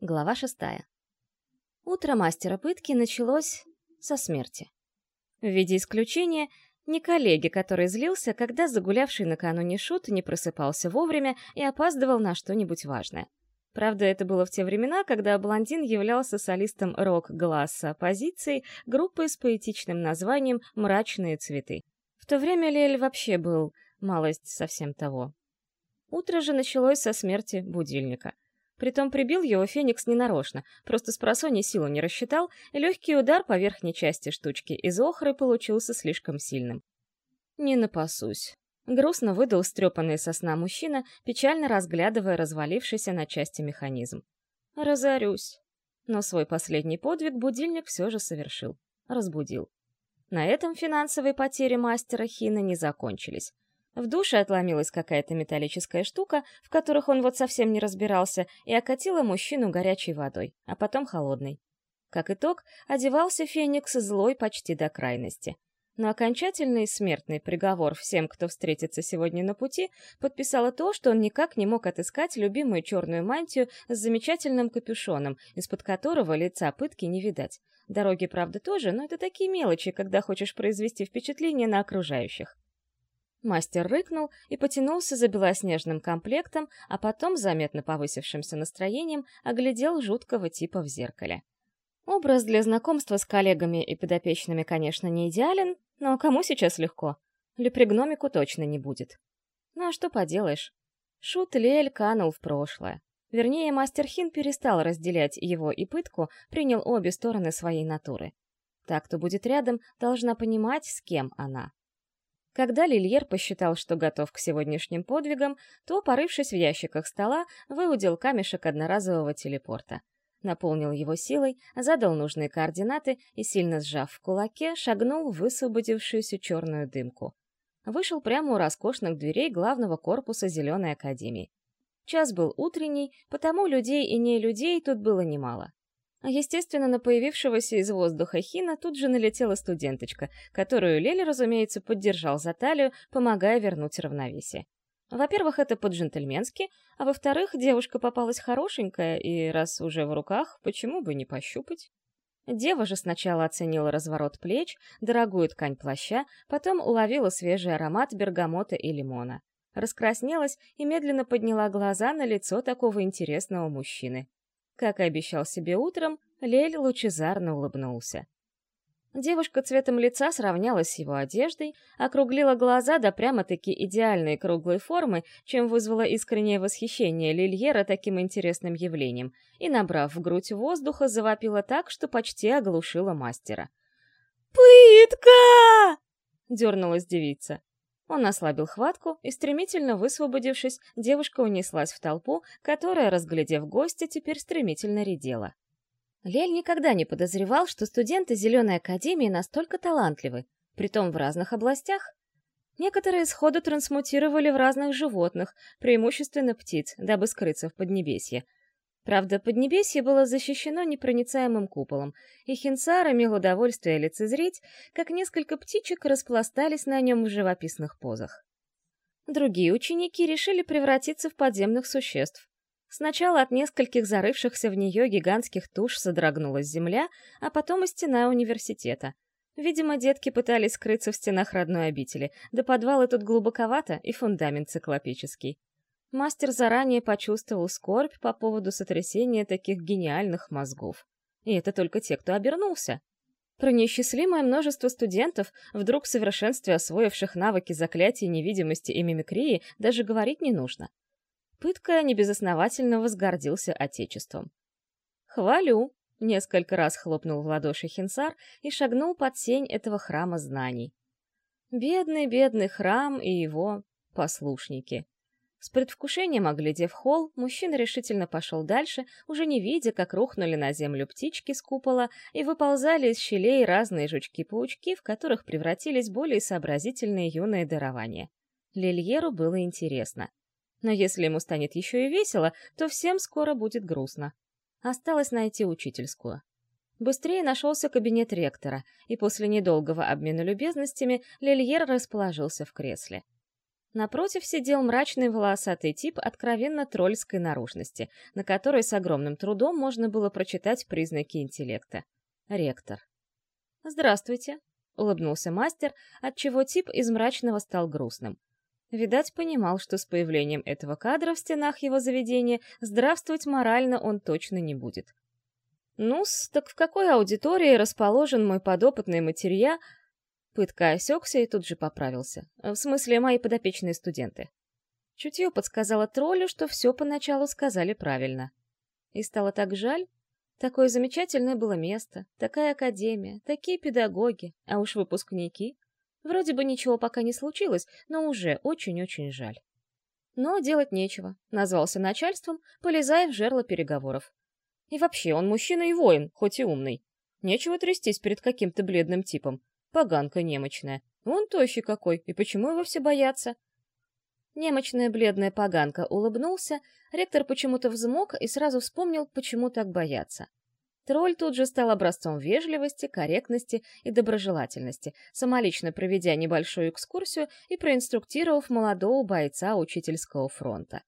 Глава шестая. Утро мастера пытки началось со смерти. В виде исключения, не коллеги, который злился, когда загулявший накануне шут не просыпался вовремя и опаздывал на что-нибудь важное. Правда, это было в те времена, когда блондин являлся солистом рок-гласса позиции группы с поэтичным названием «Мрачные цветы». В то время Лель вообще был малость совсем того. Утро же началось со смерти будильника — Притом прибил его Феникс ненарочно, просто с просонья силу не рассчитал, и легкий удар по верхней части штучки из охры получился слишком сильным. «Не напасусь», — грустно выдал стрепанный сосна мужчина, печально разглядывая развалившийся на части механизм. «Разорюсь». Но свой последний подвиг будильник все же совершил. Разбудил. На этом финансовые потери мастера Хина не закончились. В душе отломилась какая-то металлическая штука, в которых он вот совсем не разбирался, и окатила мужчину горячей водой, а потом холодной. Как итог, одевался Феникс злой почти до крайности. Но окончательный смертный приговор всем, кто встретится сегодня на пути, подписало то, что он никак не мог отыскать любимую черную мантию с замечательным капюшоном, из-под которого лица пытки не видать. Дороги, правда, тоже, но это такие мелочи, когда хочешь произвести впечатление на окружающих. Мастер рыкнул и потянулся за белоснежным комплектом, а потом, заметно повысившимся настроением, оглядел жуткого типа в зеркале. Образ для знакомства с коллегами и подопечными, конечно, не идеален, но кому сейчас легко? Лепригномику точно не будет. Ну а что поделаешь? Шут Лель канул в прошлое. Вернее, мастер Хин перестал разделять его и пытку, принял обе стороны своей натуры. Так, кто будет рядом, должна понимать, с кем она. Когда Лильер посчитал, что готов к сегодняшним подвигам, то, порывшись в ящиках стола, выудил камешек одноразового телепорта. Наполнил его силой, задал нужные координаты и, сильно сжав в кулаке, шагнул в высвободившуюся черную дымку. Вышел прямо у роскошных дверей главного корпуса Зеленой Академии. Час был утренний, потому людей и не людей тут было немало. Естественно, на появившегося из воздуха Хина тут же налетела студенточка, которую Лели, разумеется, поддержал за талию, помогая вернуть равновесие. Во-первых, это по-джентльменски, а во-вторых, девушка попалась хорошенькая, и раз уже в руках, почему бы не пощупать? Дева же сначала оценила разворот плеч, дорогую ткань плаща, потом уловила свежий аромат бергамота и лимона. Раскраснелась и медленно подняла глаза на лицо такого интересного мужчины. Как и обещал себе утром, Лель лучезарно улыбнулся. Девушка цветом лица сравнялась с его одеждой, округлила глаза до прямо-таки идеальной круглой формы, чем вызвало искреннее восхищение Лильера таким интересным явлением, и, набрав в грудь воздуха, завопила так, что почти оглушила мастера. «Пытка!» — дернулась девица. Он ослабил хватку, и, стремительно высвободившись, девушка унеслась в толпу, которая, разглядев гостя, теперь стремительно редела. Лель никогда не подозревал, что студенты Зеленой Академии настолько талантливы, притом в разных областях. Некоторые сходу трансмутировали в разных животных, преимущественно птиц, дабы скрыться в Поднебесье — Правда, Поднебесье было защищено непроницаемым куполом, и Хинсар имел удовольствие лицезреть, как несколько птичек распластались на нем в живописных позах. Другие ученики решили превратиться в подземных существ. Сначала от нескольких зарывшихся в нее гигантских туш содрогнулась земля, а потом и стена университета. Видимо, детки пытались скрыться в стенах родной обители, да подвалы тут глубоковато и фундамент циклопический. Мастер заранее почувствовал скорбь по поводу сотрясения таких гениальных мозгов. И это только те, кто обернулся. Про неисчислимое множество студентов, вдруг в совершенстве освоивших навыки заклятия невидимости и мимикрии, даже говорить не нужно. Пытка небезосновательно возгордился отечеством. «Хвалю!» — несколько раз хлопнул в ладоши Хинсар и шагнул под сень этого храма знаний. Бедный-бедный храм и его послушники. С предвкушением оглядев холл, мужчина решительно пошел дальше, уже не видя, как рухнули на землю птички с купола и выползали из щелей разные жучки-паучки, в которых превратились более сообразительные юные дарования. Лильеру было интересно. Но если ему станет еще и весело, то всем скоро будет грустно. Осталось найти учительскую. Быстрее нашелся кабинет ректора, и после недолгого обмена любезностями Лильер расположился в кресле. Напротив сидел мрачный волосатый тип откровенно тролльской наружности, на которой с огромным трудом можно было прочитать признаки интеллекта. Ректор. «Здравствуйте», — улыбнулся мастер, отчего тип из мрачного стал грустным. Видать, понимал, что с появлением этого кадра в стенах его заведения здравствовать морально он точно не будет. ну так в какой аудитории расположен мой подопытный матерья, Пытка осекся и тут же поправился. В смысле, мои подопечные студенты. Чутье подсказало троллю, что все поначалу сказали правильно. И стало так жаль. Такое замечательное было место, такая академия, такие педагоги, а уж выпускники. Вроде бы ничего пока не случилось, но уже очень-очень жаль. Но делать нечего. Назвался начальством, полезая в жерло переговоров. И вообще, он мужчина и воин, хоть и умный. Нечего трястись перед каким-то бледным типом. Поганка немощная. Он тощий какой, и почему его все боятся? Немощная бледная поганка улыбнулся, ректор почему-то взмок и сразу вспомнил, почему так боятся. Тролль тут же стал образцом вежливости, корректности и доброжелательности, самолично проведя небольшую экскурсию и проинструктировав молодого бойца учительского фронта.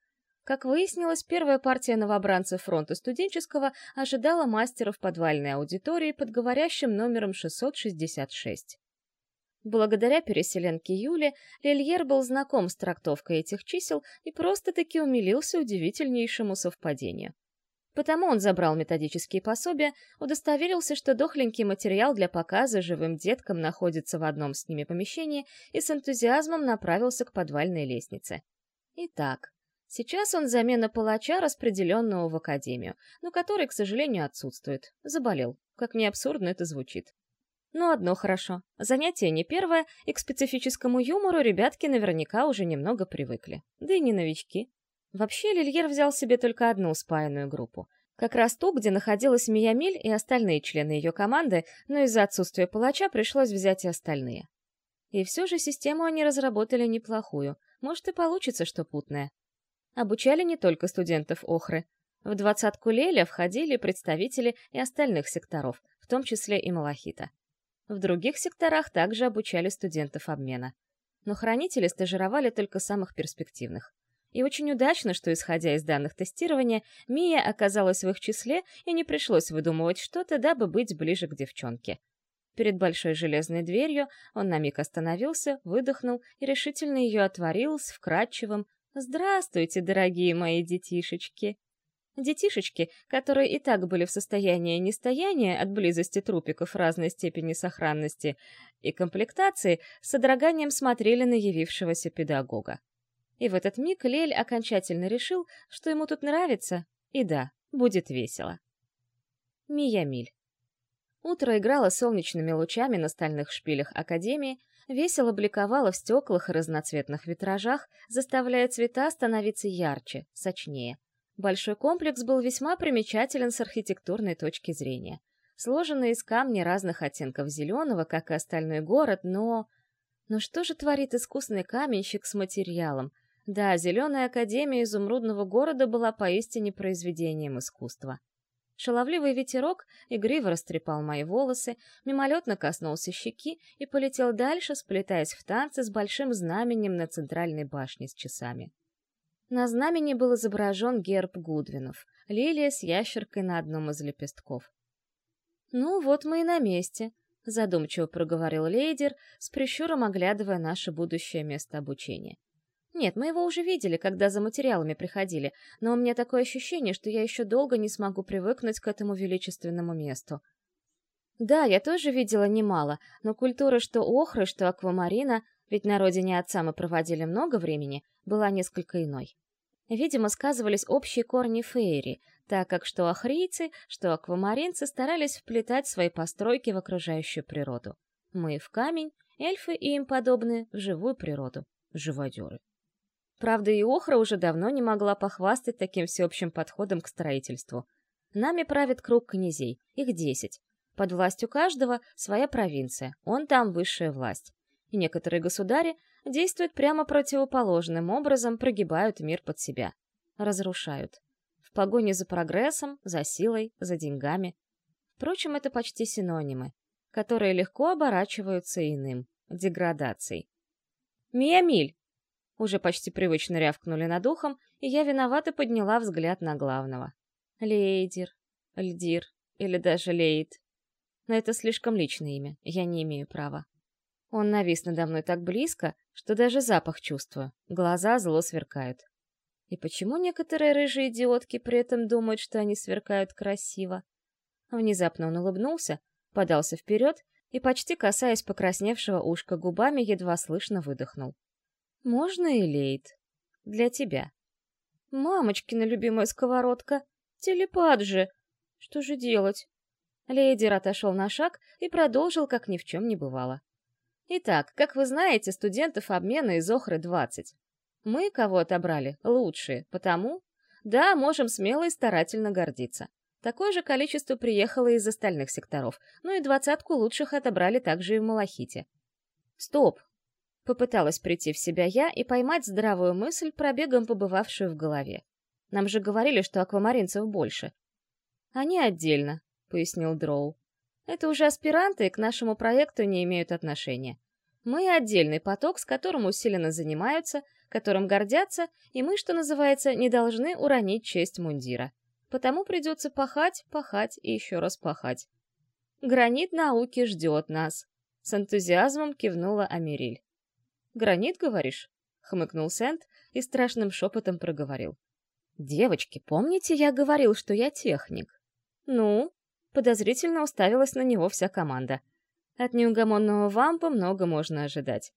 Как выяснилось, первая партия новобранцев фронта студенческого ожидала мастера в подвальной аудитории под говорящим номером 666. Благодаря переселенке Юле Лильер был знаком с трактовкой этих чисел и просто-таки умилился удивительнейшему совпадению. Потому он забрал методические пособия, удостоверился, что дохленький материал для показа живым деткам находится в одном с ними помещении и с энтузиазмом направился к подвальной лестнице. Итак, Сейчас он замена палача, распределенного в академию, но который, к сожалению, отсутствует. Заболел. Как не абсурдно это звучит. Но одно хорошо. Занятие не первое, и к специфическому юмору ребятки наверняка уже немного привыкли. Да и не новички. Вообще, Лильер взял себе только одну спаянную группу. Как раз ту, где находилась Миямиль и остальные члены ее команды, но из-за отсутствия палача пришлось взять и остальные. И все же систему они разработали неплохую. Может, и получится что путное обучали не только студентов Охры. В двадцатку Леля входили представители и остальных секторов, в том числе и Малахита. В других секторах также обучали студентов обмена. Но хранители стажировали только самых перспективных. И очень удачно, что, исходя из данных тестирования, Мия оказалась в их числе и не пришлось выдумывать что-то, дабы быть ближе к девчонке. Перед большой железной дверью он на миг остановился, выдохнул и решительно ее отворил с вкрадчивым, Здравствуйте, дорогие мои детишечки. Детишечки, которые и так были в состоянии нестояния от близости трупиков разной степени сохранности и комплектации, с содроганием смотрели на явившегося педагога. И в этот миг Лель окончательно решил, что ему тут нравится, и да, будет весело. Миямиль. Утро играло солнечными лучами на стальных шпилях Академии, весело бликовала в стеклах и разноцветных витражах, заставляя цвета становиться ярче, сочнее. Большой комплекс был весьма примечателен с архитектурной точки зрения. Сложенный из камня разных оттенков зеленого, как и остальной город, но... Но что же творит искусный каменщик с материалом? Да, зеленая академия изумрудного города была поистине произведением искусства. Шаловливый ветерок игриво растрепал мои волосы, мимолетно коснулся щеки и полетел дальше, сплетаясь в танце с большим знаменем на центральной башне с часами. На знамени был изображен герб Гудвинов, лилия с ящеркой на одном из лепестков. «Ну, вот мы и на месте», — задумчиво проговорил лейдер, с прищуром оглядывая наше будущее место обучения. Нет, мы его уже видели, когда за материалами приходили, но у меня такое ощущение, что я еще долго не смогу привыкнуть к этому величественному месту. Да, я тоже видела немало, но культура что охры, что аквамарина, ведь на родине отца мы проводили много времени, была несколько иной. Видимо, сказывались общие корни фейри, так как что охрийцы, что аквамаринцы старались вплетать свои постройки в окружающую природу. Мы в камень, эльфы и им подобные в живую природу, живодеры. Правда, и Охра уже давно не могла похвастать таким всеобщим подходом к строительству. Нами правит круг князей, их десять. Под властью каждого своя провинция, он там высшая власть. И некоторые государи действуют прямо противоположным образом, прогибают мир под себя. Разрушают. В погоне за прогрессом, за силой, за деньгами. Впрочем, это почти синонимы, которые легко оборачиваются иным — деградацией. «Миямиль!» Уже почти привычно рявкнули над ухом, и я виновато подняла взгляд на главного. Лейдер, Льдир или даже Лейд. Но это слишком личное имя, я не имею права. Он навис надо мной так близко, что даже запах чувствую, глаза зло сверкают. И почему некоторые рыжие идиотки при этом думают, что они сверкают красиво? Внезапно он улыбнулся, подался вперед и, почти касаясь покрасневшего ушка губами, едва слышно выдохнул. «Можно и? Для тебя». «Мамочкина любимая сковородка! Телепат же! Что же делать?» Лейдер отошел на шаг и продолжил, как ни в чем не бывало. «Итак, как вы знаете, студентов обмена из Охры 20. Мы, кого отобрали, лучшие, потому... Да, можем смело и старательно гордиться. Такое же количество приехало из остальных секторов, ну и двадцатку лучших отобрали также и в Малахите. Стоп! Попыталась прийти в себя я и поймать здравую мысль, пробегом побывавшую в голове. Нам же говорили, что аквамаринцев больше. Они отдельно, пояснил Дроу. Это уже аспиранты и к нашему проекту не имеют отношения. Мы отдельный поток, с которым усиленно занимаются, которым гордятся, и мы, что называется, не должны уронить честь мундира. Потому придется пахать, пахать и еще раз пахать. Гранит науки ждет нас. С энтузиазмом кивнула Америль. «Гранит, говоришь?» — хмыкнул Сент и страшным шепотом проговорил. «Девочки, помните, я говорил, что я техник?» «Ну?» — подозрительно уставилась на него вся команда. От неугомонного вампа много можно ожидать.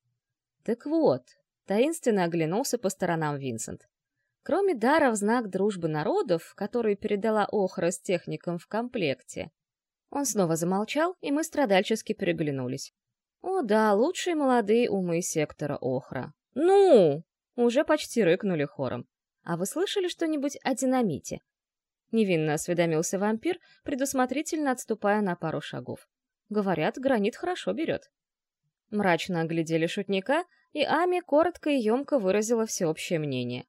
«Так вот», — таинственно оглянулся по сторонам Винсент. Кроме дара в знак дружбы народов, который передала Охра с техником в комплекте. Он снова замолчал, и мы страдальчески переглянулись. О да, лучшие молодые умы сектора Охра. Ну! Уже почти рыкнули хором. А вы слышали что-нибудь о динамите? Невинно осведомился вампир, предусмотрительно отступая на пару шагов. Говорят, гранит хорошо берет. Мрачно оглядели шутника, и Ами коротко и емко выразила всеобщее мнение.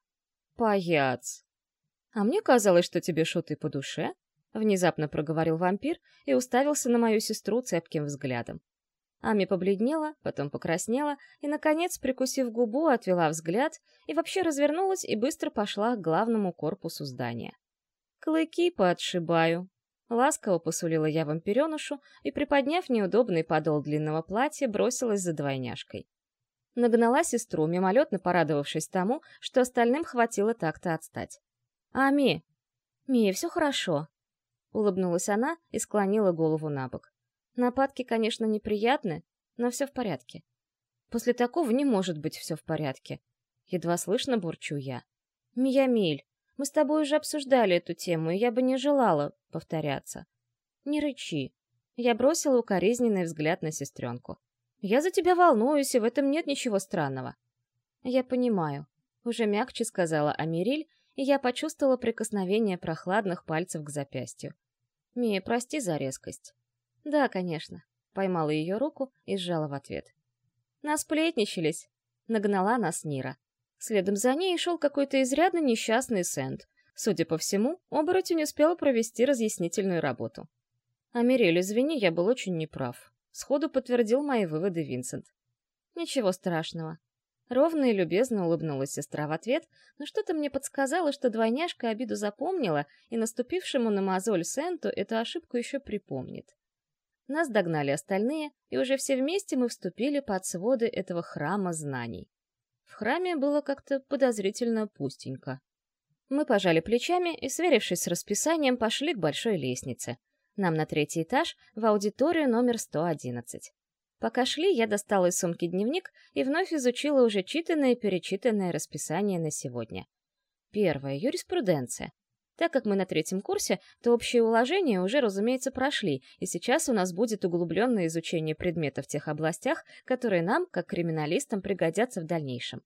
«Паяц!» «А мне казалось, что тебе шуты по душе», — внезапно проговорил вампир и уставился на мою сестру цепким взглядом. Ами побледнела, потом покраснела и, наконец, прикусив губу, отвела взгляд и вообще развернулась и быстро пошла к главному корпусу здания. «Клыки поотшибаю», — ласково посулила я вампиренышу и, приподняв неудобный подол длинного платья, бросилась за двойняшкой. Нагнала сестру, мимолетно порадовавшись тому, что остальным хватило так-то отстать. «Ами!» «Мия, все хорошо!» Улыбнулась она и склонила голову на бок. Нападки, конечно, неприятны, но все в порядке. После такого не может быть все в порядке. Едва слышно бурчу я. «Миямиль, мы с тобой уже обсуждали эту тему, и я бы не желала повторяться. Не рычи». Я бросила укоризненный взгляд на сестренку. Я за тебя волнуюсь, и в этом нет ничего странного. Я понимаю, уже мягче сказала Амириль, и я почувствовала прикосновение прохладных пальцев к запястью. Мия, прости за резкость. Да, конечно. Поймала ее руку и сжала в ответ. Насплетничались. Нагнала нас Нира. Следом за ней шел какой-то изрядно несчастный Сент. Судя по всему, оборотень успел провести разъяснительную работу. Амирель, извини, я был очень неправ. Сходу подтвердил мои выводы Винсент. Ничего страшного. Ровно и любезно улыбнулась сестра в ответ, но что-то мне подсказало, что двойняшка обиду запомнила, и наступившему на мозоль Сенту эту ошибку еще припомнит. Нас догнали остальные, и уже все вместе мы вступили под своды этого храма знаний. В храме было как-то подозрительно пустенько. Мы пожали плечами и, сверившись с расписанием, пошли к большой лестнице — нам на третий этаж, в аудиторию номер 111. Пока шли, я достала из сумки дневник и вновь изучила уже читанное и перечитанное расписание на сегодня. Первое — юриспруденция. Так как мы на третьем курсе, то общие уложения уже, разумеется, прошли, и сейчас у нас будет углубленное изучение предметов в тех областях, которые нам, как криминалистам, пригодятся в дальнейшем.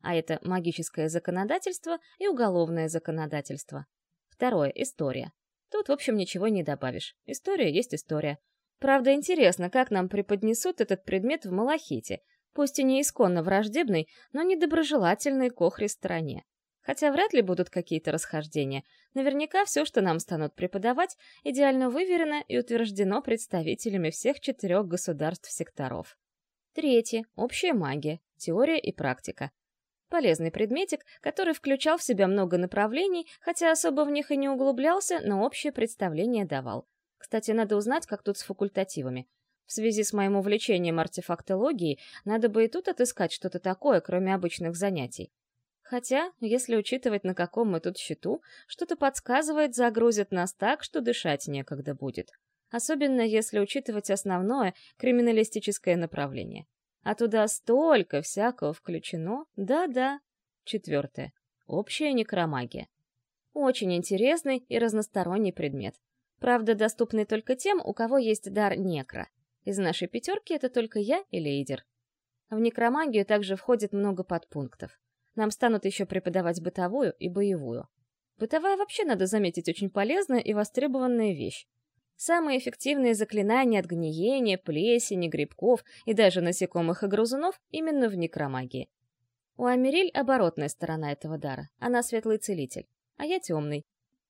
А это магическое законодательство и уголовное законодательство. Второе — история. Тут, в общем, ничего не добавишь. История есть история. Правда, интересно, как нам преподнесут этот предмет в Малахите, пусть и не исконно враждебной, но недоброжелательной к охре стороне. Хотя вряд ли будут какие-то расхождения. Наверняка все, что нам станут преподавать, идеально выверено и утверждено представителями всех четырех государств-секторов. Третье. Общая магия. Теория и практика. Полезный предметик, который включал в себя много направлений, хотя особо в них и не углублялся, но общее представление давал. Кстати, надо узнать, как тут с факультативами. В связи с моим увлечением артефактологией, надо бы и тут отыскать что-то такое, кроме обычных занятий. Хотя, если учитывать, на каком мы тут счету, что-то подсказывает, загрузят нас так, что дышать некогда будет. Особенно если учитывать основное криминалистическое направление. А туда столько всякого включено. Да-да. Четвертое. Общая некромагия. Очень интересный и разносторонний предмет. Правда, доступный только тем, у кого есть дар некро. Из нашей пятерки это только я и лейдер. В некромагию также входит много подпунктов. Нам станут еще преподавать бытовую и боевую. Бытовая вообще, надо заметить, очень полезная и востребованная вещь. Самые эффективные заклинания от гниения, плесени, грибков и даже насекомых и грызунов именно в некромагии. У Америль оборотная сторона этого дара. Она светлый целитель, а я темный.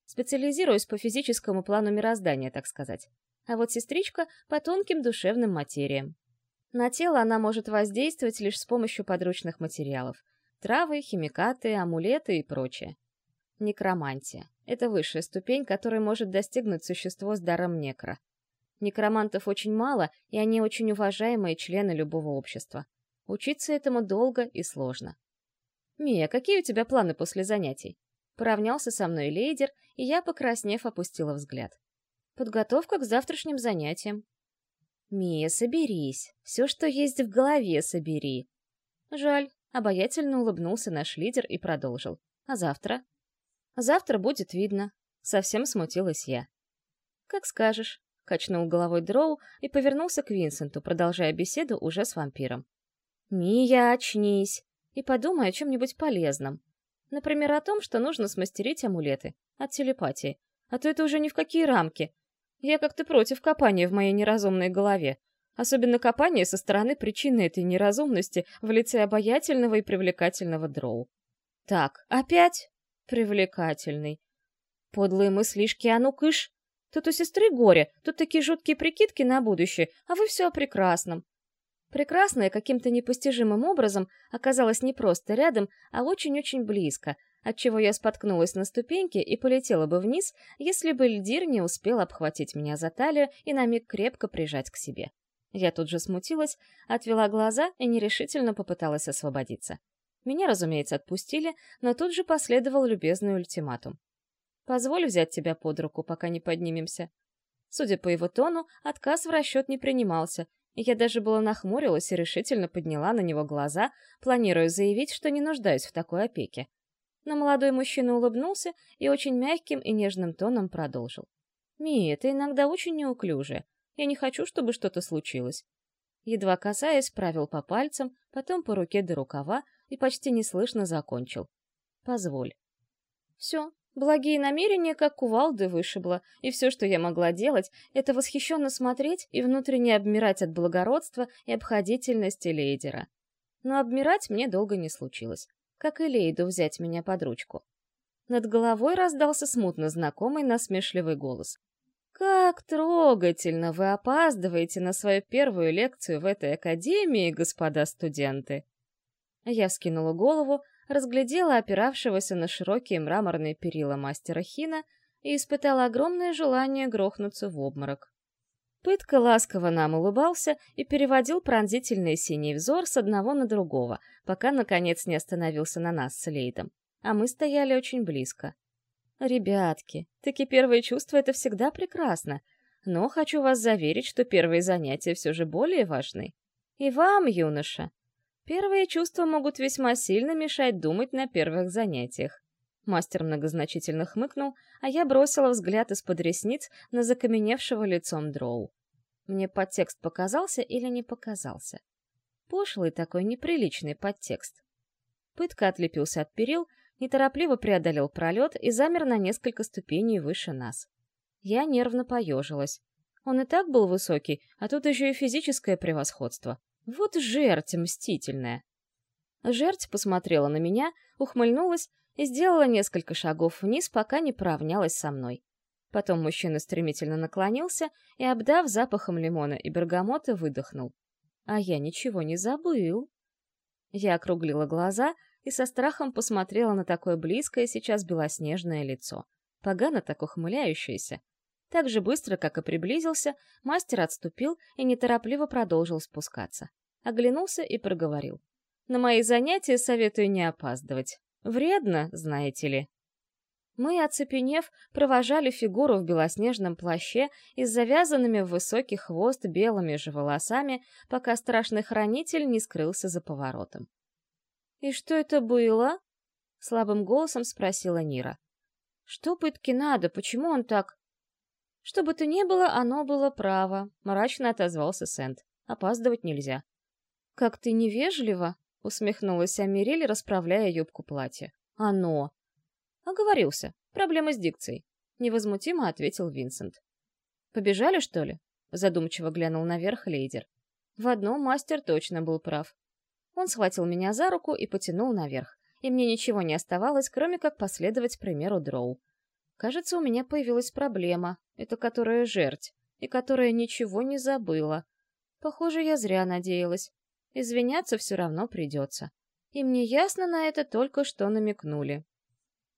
Специализируюсь по физическому плану мироздания, так сказать. А вот сестричка — по тонким душевным материям. На тело она может воздействовать лишь с помощью подручных материалов. Травы, химикаты, амулеты и прочее. Некромантия. Это высшая ступень, которой может достигнуть существо с даром некро. Некромантов очень мало, и они очень уважаемые члены любого общества. Учиться этому долго и сложно. «Мия, какие у тебя планы после занятий?» Поравнялся со мной лейдер, и я, покраснев, опустила взгляд. «Подготовка к завтрашним занятиям». «Мия, соберись. Все, что есть в голове, собери». «Жаль», — обаятельно улыбнулся наш лидер и продолжил. «А завтра?» Завтра будет видно. Совсем смутилась я. Как скажешь, качнул головой Дроу и повернулся к Винсенту, продолжая беседу уже с вампиром. Мия, очнись и подумай о чем-нибудь полезном. Например, о том, что нужно смастерить амулеты от телепатии. А то это уже ни в какие рамки. Я как-то против копания в моей неразумной голове. Особенно копания со стороны причины этой неразумности в лице обаятельного и привлекательного дроу. Так, опять? Привлекательный. Подлые мыслишки, а ну кыш! Тут у сестры горе, тут такие жуткие прикидки на будущее, а вы все о прекрасном. Прекрасное каким-то непостижимым образом оказалось не просто рядом, а очень-очень близко, отчего я споткнулась на ступеньке и полетела бы вниз, если бы льдир не успел обхватить меня за талию и на миг крепко прижать к себе. Я тут же смутилась, отвела глаза и нерешительно попыталась освободиться. Меня, разумеется, отпустили, но тут же последовал любезный ультиматум. «Позволь взять тебя под руку, пока не поднимемся». Судя по его тону, отказ в расчет не принимался, и я даже была нахмурилась и решительно подняла на него глаза, планируя заявить, что не нуждаюсь в такой опеке. Но молодой мужчина улыбнулся и очень мягким и нежным тоном продолжил. «Ми, это иногда очень неуклюже. Я не хочу, чтобы что-то случилось». Едва касаясь, правил по пальцам, потом по руке до рукава, и почти неслышно закончил. «Позволь». Все, благие намерения как кувалды вышибло, и все, что я могла делать, это восхищенно смотреть и внутренне обмирать от благородства и обходительности лейдера. Но обмирать мне долго не случилось, как и Лейду взять меня под ручку. Над головой раздался смутно знакомый насмешливый голос. «Как трогательно вы опаздываете на свою первую лекцию в этой академии, господа студенты!» Я вскинула голову, разглядела опиравшегося на широкие мраморные перила мастера Хина и испытала огромное желание грохнуться в обморок. Пытка ласково нам улыбался и переводил пронзительный синий взор с одного на другого, пока, наконец, не остановился на нас с Лейдом. А мы стояли очень близко. «Ребятки, таки первые чувства — это всегда прекрасно, но хочу вас заверить, что первые занятия все же более важны. И вам, юноша, Первые чувства могут весьма сильно мешать думать на первых занятиях. Мастер многозначительно хмыкнул, а я бросила взгляд из-под ресниц на закаменевшего лицом дроу. Мне подтекст показался или не показался? Пошлый такой неприличный подтекст. Пытка отлепился от перил, неторопливо преодолел пролет и замер на несколько ступеней выше нас. Я нервно поежилась. Он и так был высокий, а тут еще и физическое превосходство. Вот жерть мстительная. Жерть посмотрела на меня, ухмыльнулась и сделала несколько шагов вниз, пока не поравнялась со мной. Потом мужчина стремительно наклонился и, обдав запахом лимона и бергамота, выдохнул. А я ничего не забыл. Я округлила глаза и со страхом посмотрела на такое близкое сейчас белоснежное лицо, погано так ухмыляющееся. Так же быстро, как и приблизился, мастер отступил и неторопливо продолжил спускаться. Оглянулся и проговорил. «На мои занятия советую не опаздывать. Вредно, знаете ли». Мы, оцепенев, провожали фигуру в белоснежном плаще и с завязанными в высокий хвост белыми же волосами, пока страшный хранитель не скрылся за поворотом. «И что это было?» — слабым голосом спросила Нира. «Что пытки надо? Почему он так...» «Что бы то ни было, оно было право», — мрачно отозвался Сент. «Опаздывать нельзя». «Как ты невежливо!» — усмехнулась Амириль, расправляя юбку платья. «Оно!» «Оговорился. Проблема с дикцией», — невозмутимо ответил Винсент. «Побежали, что ли?» — задумчиво глянул наверх лейдер. В одном мастер точно был прав. Он схватил меня за руку и потянул наверх, и мне ничего не оставалось, кроме как последовать примеру Дроу. Кажется, у меня появилась проблема, это которая жерть, и которая ничего не забыла. Похоже, я зря надеялась. Извиняться все равно придется. И мне ясно на это только что намекнули.